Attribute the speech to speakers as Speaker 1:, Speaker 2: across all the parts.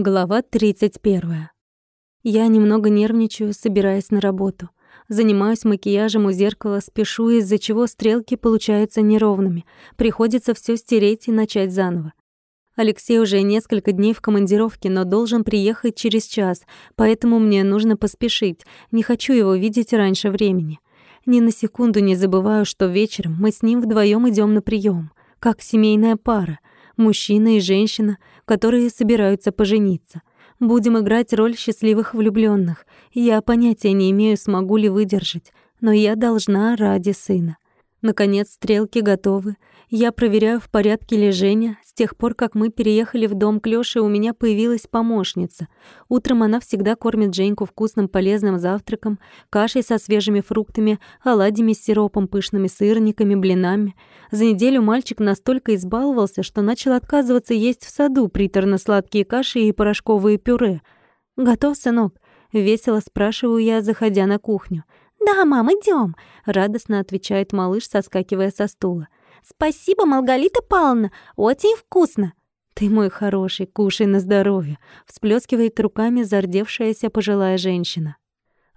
Speaker 1: Глава 31. Я немного нервничаю, собираясь на работу. Занимаюсь макияжем у зеркала, спешу, из-за чего стрелки получаются неровными. Приходится все стереть и начать заново. Алексей уже несколько дней в командировке, но должен приехать через час, поэтому мне нужно поспешить. Не хочу его видеть раньше времени. Ни на секунду не забываю, что вечером мы с ним вдвоем идем на прием, как семейная пара, мужчина и женщина, которые собираются пожениться. Будем играть роль счастливых влюбленных. Я понятия не имею, смогу ли выдержать, но я должна ради сына. Наконец, стрелки готовы. Я проверяю, в порядке ли Женя. С тех пор, как мы переехали в дом к Лёше, у меня появилась помощница. Утром она всегда кормит Женьку вкусным полезным завтраком, кашей со свежими фруктами, оладьями с сиропом, пышными сырниками, блинами. За неделю мальчик настолько избаловался, что начал отказываться есть в саду приторно-сладкие каши и порошковые пюре. «Готов, сынок?» — весело спрашиваю я, заходя на кухню. «Да, мам, идем, радостно отвечает малыш, соскакивая со стула. «Спасибо, Малгалита Павловна, очень вкусно!» «Ты мой хороший, кушай на здоровье», — всплескивает руками зардевшаяся пожилая женщина.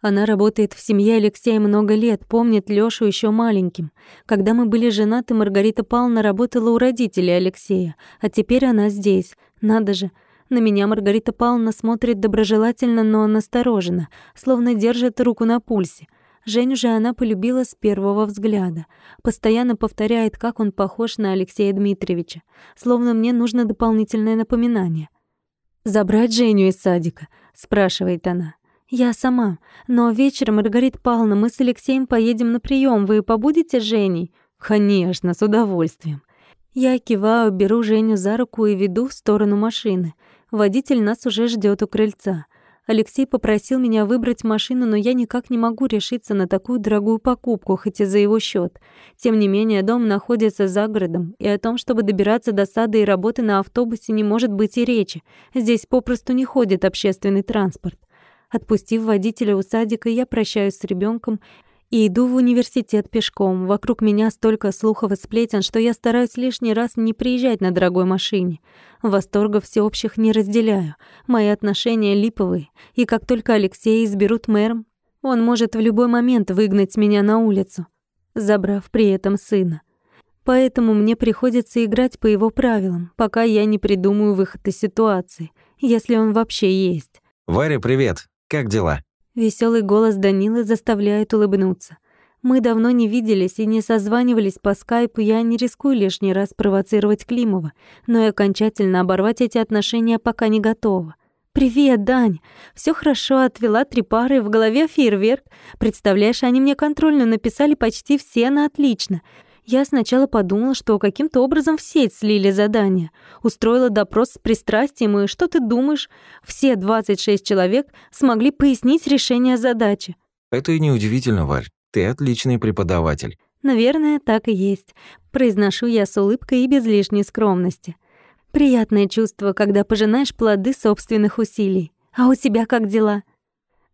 Speaker 1: Она работает в семье Алексея много лет, помнит Лёшу еще маленьким. Когда мы были женаты, Маргарита Павловна работала у родителей Алексея, а теперь она здесь. Надо же, на меня Маргарита Павловна смотрит доброжелательно, но настороженно, словно держит руку на пульсе. Женю же она полюбила с первого взгляда. Постоянно повторяет, как он похож на Алексея Дмитриевича. Словно мне нужно дополнительное напоминание. «Забрать Женю из садика?» — спрашивает она. «Я сама. Но вечером, Маргарита Павловна, мы с Алексеем поедем на прием. Вы побудете с Женей?» «Конечно, с удовольствием». Я киваю, беру Женю за руку и веду в сторону машины. Водитель нас уже ждет у крыльца. Алексей попросил меня выбрать машину, но я никак не могу решиться на такую дорогую покупку, хоть и за его счет. Тем не менее, дом находится за городом, и о том, чтобы добираться до сада и работы на автобусе, не может быть и речи. Здесь попросту не ходит общественный транспорт. Отпустив водителя у садика, я прощаюсь с ребенком и иду в университет пешком. Вокруг меня столько слухов и сплетен, что я стараюсь лишний раз не приезжать на дорогой машине. Восторгов всеобщих не разделяю. Мои отношения липовые, и как только Алексея изберут мэром, он может в любой момент выгнать меня на улицу, забрав при этом сына. Поэтому мне приходится играть по его правилам, пока я не придумаю выход из ситуации, если он вообще есть.
Speaker 2: «Варя, привет! Как дела?»
Speaker 1: Веселый голос Данилы заставляет улыбнуться. Мы давно не виделись и не созванивались по скайпу, я не рискую лишний раз провоцировать Климова, но и окончательно оборвать эти отношения пока не готова. «Привет, Дань! Все хорошо, отвела три пары, в голове фейерверк. Представляешь, они мне контрольную написали почти все на отлично. Я сначала подумала, что каким-то образом в сеть слили задание. Устроила допрос с пристрастием, и что ты думаешь? Все 26 человек смогли пояснить решение задачи.
Speaker 2: Это и неудивительно, Валь. Ты отличный преподаватель.
Speaker 1: Наверное, так и есть. Произношу я с улыбкой и без лишней скромности. Приятное чувство, когда пожинаешь плоды собственных усилий. А у тебя как дела?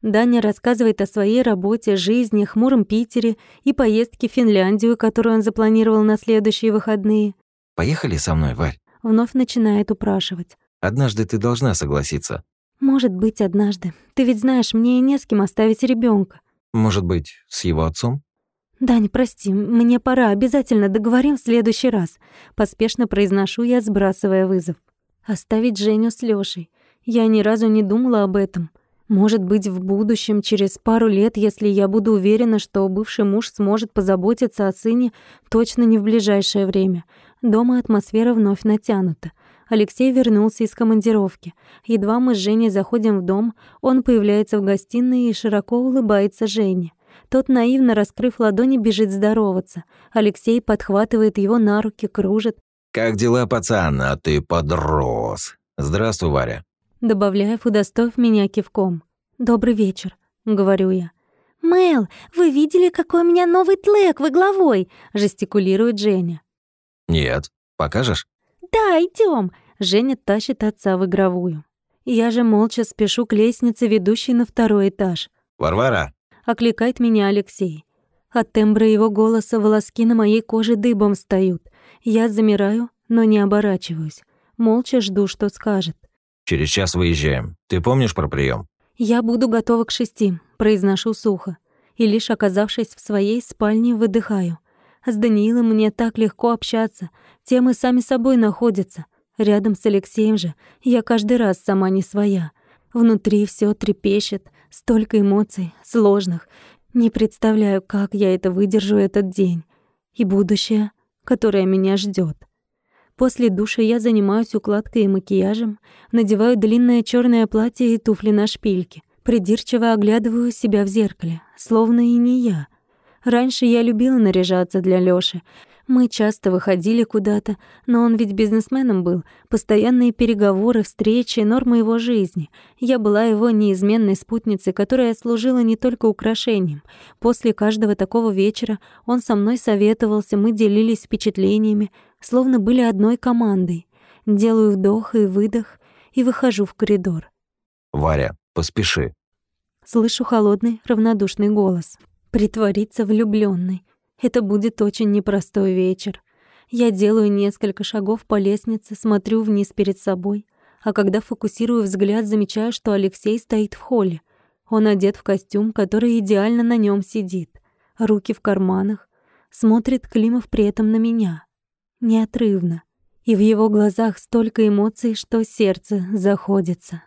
Speaker 1: Даня рассказывает о своей работе, жизни, хмуром Питере и поездке в Финляндию, которую он запланировал на следующие выходные.
Speaker 2: «Поехали со мной, Валь?»
Speaker 1: Вновь начинает упрашивать.
Speaker 2: «Однажды ты должна согласиться».
Speaker 1: «Может быть, однажды. Ты ведь знаешь, мне не с кем оставить ребенка.
Speaker 2: «Может быть, с его отцом?»
Speaker 1: «Дань, прости, мне пора, обязательно договорим в следующий раз», — поспешно произношу я, сбрасывая вызов. «Оставить Женю с Лёшей. Я ни разу не думала об этом. Может быть, в будущем, через пару лет, если я буду уверена, что бывший муж сможет позаботиться о сыне, точно не в ближайшее время. Дома атмосфера вновь натянута. Алексей вернулся из командировки. Едва мы с Женей заходим в дом, он появляется в гостиной и широко улыбается Жене. Тот, наивно раскрыв ладони, бежит здороваться. Алексей подхватывает его на руки, кружит.
Speaker 2: «Как дела, пацан? А ты подрос. Здравствуй, Варя».
Speaker 1: Добавляев, удостоив меня кивком. «Добрый вечер», — говорю я.
Speaker 3: «Мэл, вы видели, какой у меня новый тлек в игловой?» — жестикулирует Женя.
Speaker 2: «Нет. Покажешь?»
Speaker 3: «Да, идем.
Speaker 1: Женя тащит отца в игровую. Я же молча спешу к лестнице, ведущей на второй этаж.
Speaker 2: «Варвара!»
Speaker 1: — окликает меня Алексей. От тембра его голоса волоски на моей коже дыбом встают. Я замираю, но не оборачиваюсь. Молча жду, что скажет.
Speaker 2: Через час выезжаем. Ты помнишь про прием?
Speaker 1: «Я буду готова к шести», — произношу сухо. И лишь оказавшись в своей спальне, выдыхаю. С Даниилом мне так легко общаться. Темы сами собой находятся. Рядом с Алексеем же я каждый раз сама не своя. Внутри все трепещет, столько эмоций, сложных. Не представляю, как я это выдержу этот день. И будущее, которое меня ждет. После душа я занимаюсь укладкой и макияжем, надеваю длинное черное платье и туфли на шпильке. Придирчиво оглядываю себя в зеркале, словно и не я. Раньше я любила наряжаться для Лёши. Мы часто выходили куда-то, но он ведь бизнесменом был. Постоянные переговоры, встречи, нормы его жизни. Я была его неизменной спутницей, которая служила не только украшением. После каждого такого вечера он со мной советовался, мы делились впечатлениями, словно были одной командой. Делаю вдох и выдох и выхожу в коридор.
Speaker 2: «Варя, поспеши».
Speaker 1: Слышу холодный, равнодушный голос. Притвориться влюблённой. Это будет очень непростой вечер. Я делаю несколько шагов по лестнице, смотрю вниз перед собой, а когда фокусирую взгляд, замечаю, что Алексей стоит в холле. Он одет в костюм, который идеально на нём сидит. Руки в карманах. Смотрит Климов при этом на меня неотрывно, и в его глазах столько эмоций, что сердце заходится.